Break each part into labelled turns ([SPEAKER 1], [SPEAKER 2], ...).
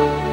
[SPEAKER 1] Bye.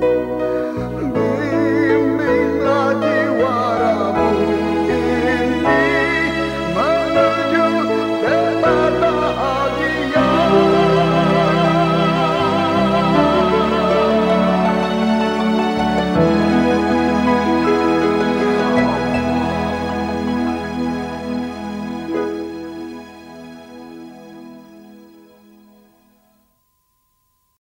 [SPEAKER 1] you